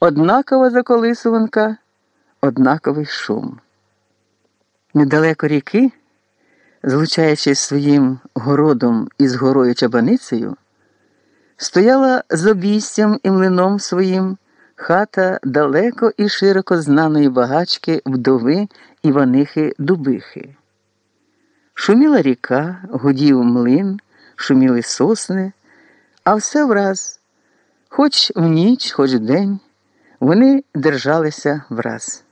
однакова заколисуванка, однаковий шум. Недалеко ріки, злучаючись своїм городом із горою Чабаницею, стояла з обійстям і млином своїм хата далеко і широко знаної багачки вдови Іванихи Дубихи. Шуміла ріка, гудів млин, шуміли сосни, а все враз, хоч в ніч, хоч в день, вони держалися враз.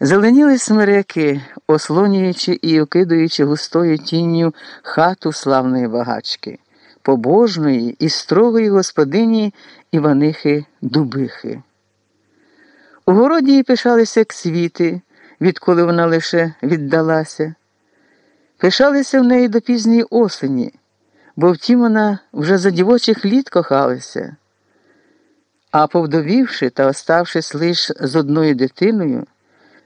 Зеленіли смереки, ослонюючи і окидуючи густою тінню хату славної багачки, побожної і строгої господині Іванихи Дубихи. У городі їй пишалися квіти, відколи вона лише віддалася. Пишалися в неї до пізньої осені, бо втім вона вже за дівочих літ кохалася. А повдовівши та оставшись лише з одною дитиною,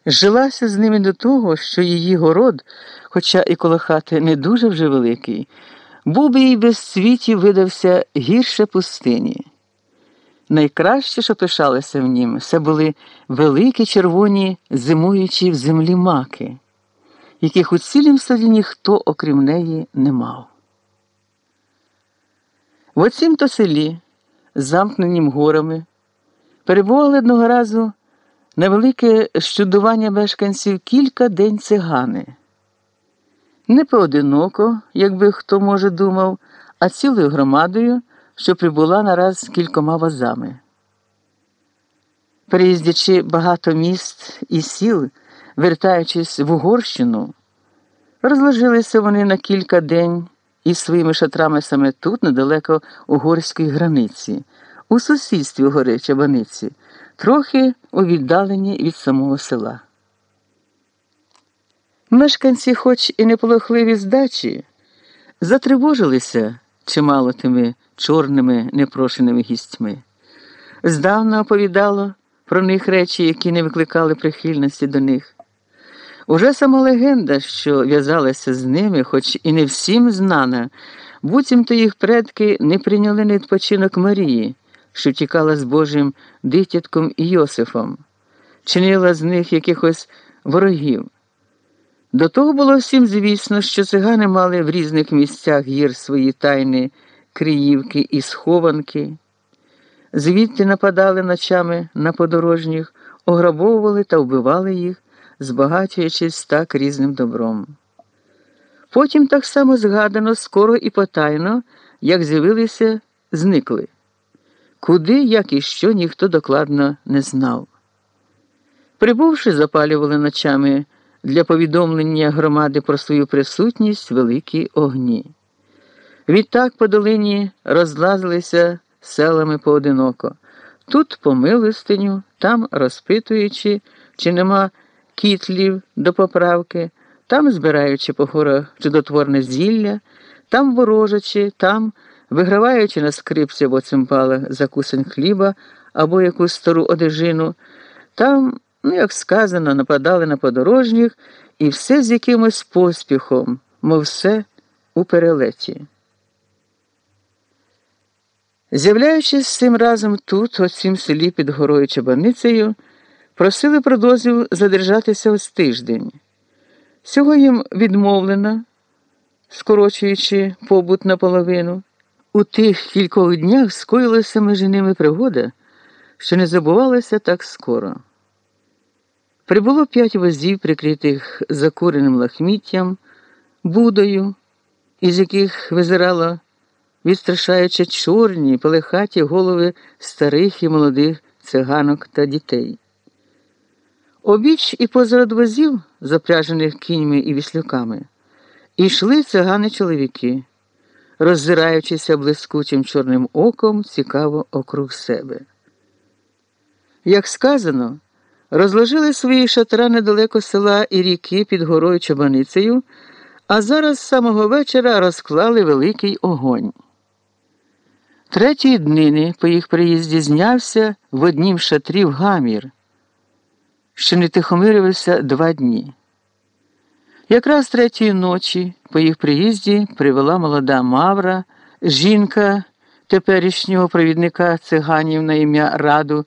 жилася з ними до того, що її город, хоча і коло хати не дуже вже великий, був би їй без світі видався гірше пустині. Найкраще, що пишалося в нім, це були великі червоні зимуючі в землі маки, яких у цілім селі ніхто, окрім неї, не мав. В оцім то селі, замкненім горами, перебували одного разу на велике щудування мешканців кілька день цигани. Не поодиноко, як би хто може думав, а цілою громадою що прибула нараз кількома возами. Переїздячи багато міст і сіл, вертаючись в Угорщину, розложилися вони на кілька день із своїми шатрами саме тут, недалеко угорської границі, у сусідстві гори Чабаниці, трохи у віддаленні від самого села. Мешканці, хоч і неполохливі здачі, затривожилися чимало тими чорними непрошеними гістьми. Здавна оповідало про них речі, які не викликали прихильності до них. Уже сама легенда, що в'язалася з ними, хоч і не всім знана, буцімто їх предки не прийняли на відпочинок Марії, що тікала з Божим дитятком Йосифом, чинила з них якихось ворогів. До того було всім звісно, що цигани мали в різних місцях гір свої тайни криївки і схованки, звідти нападали ночами на подорожніх, ограбовували та вбивали їх, збагачуючись так різним добром. Потім так само згадано скоро і потайно, як з'явилися, зникли. Куди, як і що, ніхто докладно не знав. Прибувши, запалювали ночами для повідомлення громади про свою присутність великі огні. Відтак по долині розлазилися селами поодиноко, тут по милостиню, там розпитуючи, чи нема кітлів до поправки, там збираючи по хорах чудотворне зілля, там ворожачи, там виграваючи на скрипці або цимбалах закусень хліба або якусь стару одежину, там, ну як сказано, нападали на подорожніх і все з якимось поспіхом, мов все у перелеті. З'являючись цим разом тут, у цім селі під горою Чабаницею, просили про дозвіл задержатися ось тиждень. Всього їм відмовлено, скорочуючи побут наполовину. У тих кількох днях скоїлася між ними пригода, що не забувалася так скоро. Прибуло п'ять возів, прикритих закуреним лахміттям, будою, із яких визирало відстрашаючи чорні, пелехаті голови старих і молодих циганок та дітей. Обіч і позарад возів, запряжених кіньми і віслюками, йшли цигани чоловіки, роззираючися блискучим чорним оком цікаво округ себе. Як сказано, розложили свої шатра недалеко села і ріки під горою Чобаницею, а зараз з самого вечора розклали великий огонь. Третьої днини по їх приїзді знявся в однім шатрів гамір, що не тихомирився два дні. Якраз третьої ночі по їх приїзді привела молода Мавра, жінка теперішнього провідника циганів на ім'я Раду